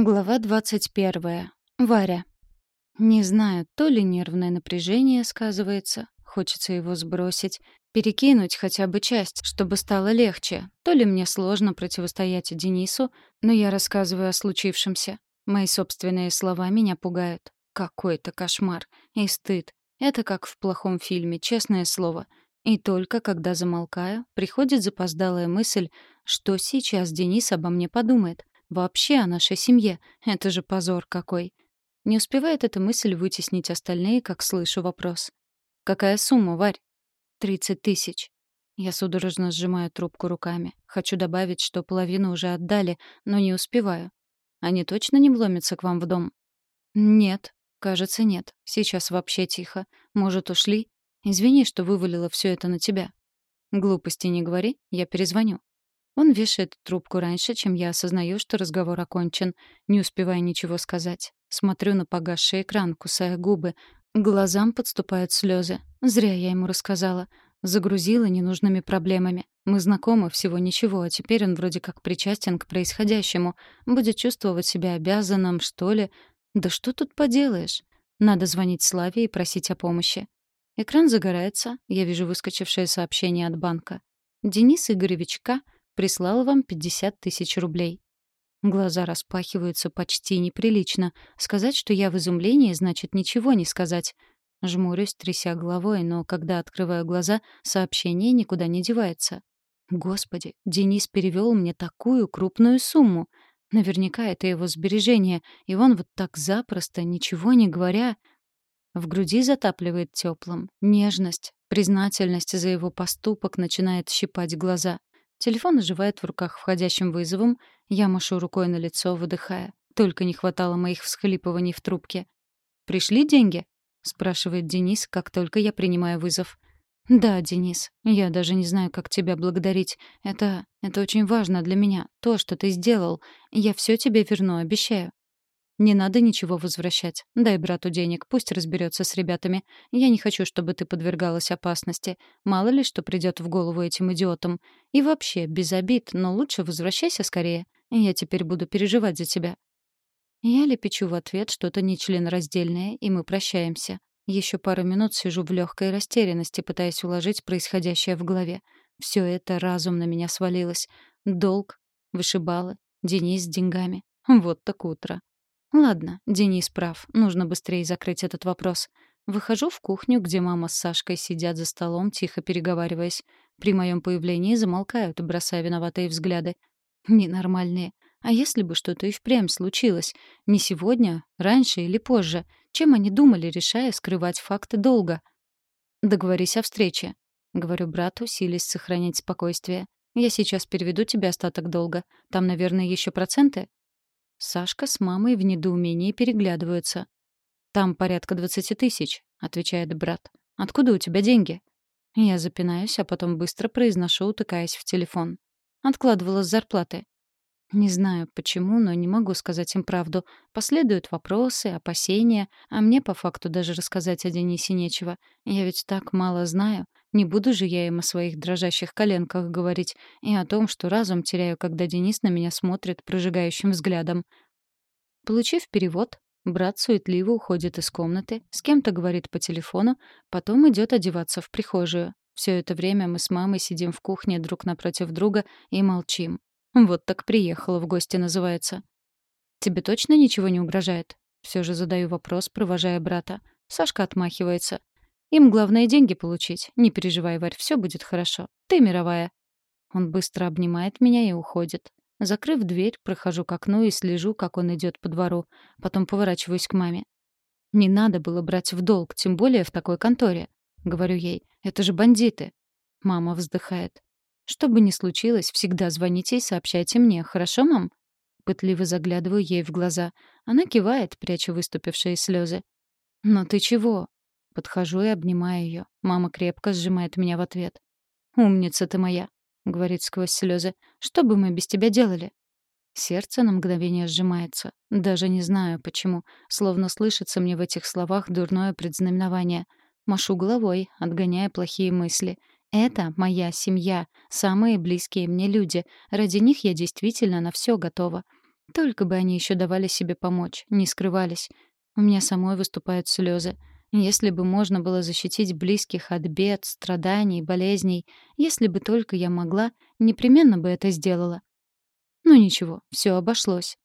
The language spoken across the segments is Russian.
Глава 21. Варя. Не знаю, то ли нервное напряжение сказывается, хочется его сбросить, перекинуть хотя бы часть, чтобы стало легче, то ли мне сложно противостоять Денису, но я рассказываю о случившемся. Мои собственные слова меня пугают. Какой-то кошмар. И стыд. Это как в плохом фильме, честное слово. И только когда замолкаю, приходит запоздалая мысль, что сейчас Денис обо мне подумает. Вообще о нашей семье. Это же позор какой. Не успевает эта мысль вытеснить остальные, как слышу вопрос. «Какая сумма, Варь?» «Тридцать тысяч». Я судорожно сжимаю трубку руками. Хочу добавить, что половину уже отдали, но не успеваю. Они точно не вломятся к вам в дом? Нет, кажется, нет. Сейчас вообще тихо. Может, ушли? Извини, что вывалила все это на тебя. Глупости не говори, я перезвоню. Он вешает трубку раньше, чем я осознаю, что разговор окончен, не успевая ничего сказать. Смотрю на погасший экран, кусая губы. Глазам подступают слезы. Зря я ему рассказала. Загрузила ненужными проблемами. Мы знакомы всего ничего, а теперь он вроде как причастен к происходящему. Будет чувствовать себя обязанным, что ли. Да что тут поделаешь? Надо звонить Славе и просить о помощи. Экран загорается, я вижу выскочившее сообщение от банка. Денис Игоревич К прислал вам 50 тысяч рублей. Глаза распахиваются почти неприлично. Сказать, что я в изумлении, значит ничего не сказать. Жмурюсь, тряся головой, но когда открываю глаза, сообщение никуда не девается. Господи, Денис перевел мне такую крупную сумму. Наверняка это его сбережение, и он вот так запросто, ничего не говоря... В груди затапливает теплым. Нежность, признательность за его поступок начинает щипать глаза. Телефон оживает в руках входящим вызовом. Я машу рукой на лицо, выдыхая. Только не хватало моих всхлипываний в трубке. «Пришли деньги?» — спрашивает Денис, как только я принимаю вызов. «Да, Денис, я даже не знаю, как тебя благодарить. Это... это очень важно для меня. То, что ты сделал. Я все тебе верну, обещаю». Не надо ничего возвращать. Дай брату денег, пусть разберется с ребятами. Я не хочу, чтобы ты подвергалась опасности. Мало ли, что придет в голову этим идиотам. И вообще, без обид, но лучше возвращайся скорее. Я теперь буду переживать за тебя. Я лепечу в ответ что-то нечленораздельное, и мы прощаемся. Еще пару минут сижу в легкой растерянности, пытаясь уложить происходящее в голове. Все это разум на меня свалилось. Долг, вышибалы, Денис с деньгами. Вот так утро. Ладно, Денис прав. Нужно быстрее закрыть этот вопрос. Выхожу в кухню, где мама с Сашкой сидят за столом, тихо переговариваясь. При моем появлении замолкают, бросая виноватые взгляды. Ненормальные. А если бы что-то и впрямь случилось? Не сегодня, раньше или позже? Чем они думали, решая скрывать факты долга? «Договорись о встрече», — говорю брату, силясь сохранять спокойствие. «Я сейчас переведу тебе остаток долга. Там, наверное, еще проценты?» Сашка с мамой в недоумении переглядываются. «Там порядка двадцати тысяч», — отвечает брат. «Откуда у тебя деньги?» Я запинаюсь, а потом быстро произношу, утыкаясь в телефон. Откладывала с зарплаты. Не знаю почему, но не могу сказать им правду. Последуют вопросы, опасения, а мне по факту даже рассказать о Денисе нечего. Я ведь так мало знаю. Не буду же я им о своих дрожащих коленках говорить и о том, что разум теряю, когда Денис на меня смотрит прожигающим взглядом. Получив перевод, брат суетливо уходит из комнаты, с кем-то говорит по телефону, потом идет одеваться в прихожую. Все это время мы с мамой сидим в кухне друг напротив друга и молчим. Вот так приехала в гости называется. Тебе точно ничего не угрожает? Все же задаю вопрос, провожая брата. Сашка отмахивается. Им главное деньги получить. Не переживай, Варь, все будет хорошо. Ты мировая. Он быстро обнимает меня и уходит. Закрыв дверь, прохожу к окну и слежу, как он идет по двору. Потом поворачиваюсь к маме. «Не надо было брать в долг, тем более в такой конторе», — говорю ей. «Это же бандиты». Мама вздыхает. Что бы ни случилось, всегда звоните и сообщайте мне, хорошо, мам?» Пытливо заглядываю ей в глаза. Она кивает, пряча выступившие слезы. «Но ты чего?» Подхожу и обнимаю ее. Мама крепко сжимает меня в ответ. «Умница ты моя», — говорит сквозь слезы. «Что бы мы без тебя делали?» Сердце на мгновение сжимается. Даже не знаю, почему. Словно слышится мне в этих словах дурное предзнаменование. Машу головой, отгоняя плохие мысли. Это моя семья, самые близкие мне люди. Ради них я действительно на все готова. Только бы они еще давали себе помочь, не скрывались. У меня самой выступают слезы. Если бы можно было защитить близких от бед, страданий, болезней, если бы только я могла, непременно бы это сделала. Ну ничего, все обошлось.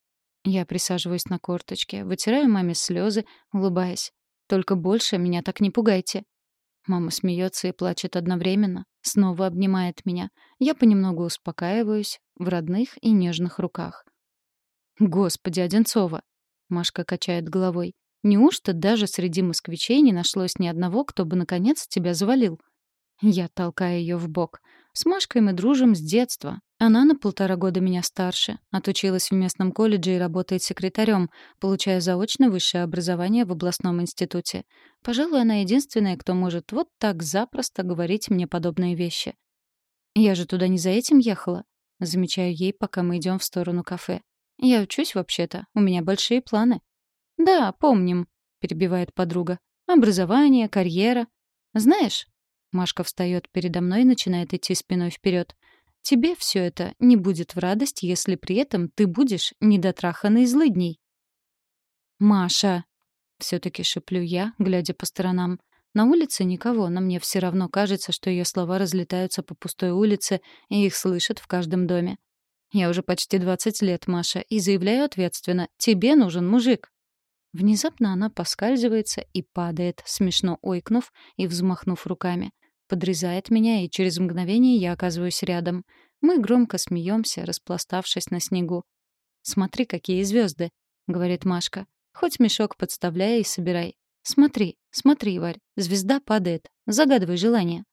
Я присаживаюсь на корточке, вытираю маме слезы, улыбаясь. Только больше меня так не пугайте. Мама смеется и плачет одновременно, снова обнимает меня. Я понемногу успокаиваюсь в родных и нежных руках. «Господи, Одинцова!» — Машка качает головой. «Неужто даже среди москвичей не нашлось ни одного, кто бы наконец тебя завалил?» Я толкаю ее в бок. С Машкой мы дружим с детства. Она на полтора года меня старше, отучилась в местном колледже и работает секретарем, получая заочно высшее образование в областном институте. Пожалуй, она единственная, кто может вот так запросто говорить мне подобные вещи. Я же туда не за этим ехала. Замечаю ей, пока мы идем в сторону кафе. Я учусь вообще-то, у меня большие планы. Да, помним, перебивает подруга. Образование, карьера. Знаешь, Машка встает передо мной и начинает идти спиной вперед. Тебе все это не будет в радость, если при этом ты будешь недотраханной злыдней. Маша, все-таки шеплю я, глядя по сторонам. На улице никого, но мне все равно кажется, что ее слова разлетаются по пустой улице, и их слышат в каждом доме. Я уже почти 20 лет, Маша, и заявляю ответственно: тебе нужен мужик. Внезапно она поскальзывается и падает, смешно ойкнув и взмахнув руками подрезает меня, и через мгновение я оказываюсь рядом. Мы громко смеемся, распластавшись на снегу. «Смотри, какие звезды, говорит Машка. «Хоть мешок подставляй и собирай. Смотри, смотри, Варь, звезда падает. Загадывай желание».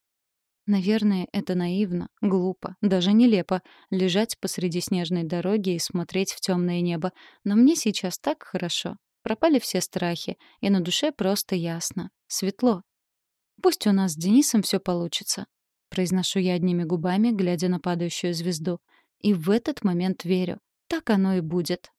Наверное, это наивно, глупо, даже нелепо — лежать посреди снежной дороги и смотреть в темное небо. Но мне сейчас так хорошо. Пропали все страхи, и на душе просто ясно. Светло. Пусть у нас с Денисом все получится. Произношу я одними губами, глядя на падающую звезду. И в этот момент верю. Так оно и будет.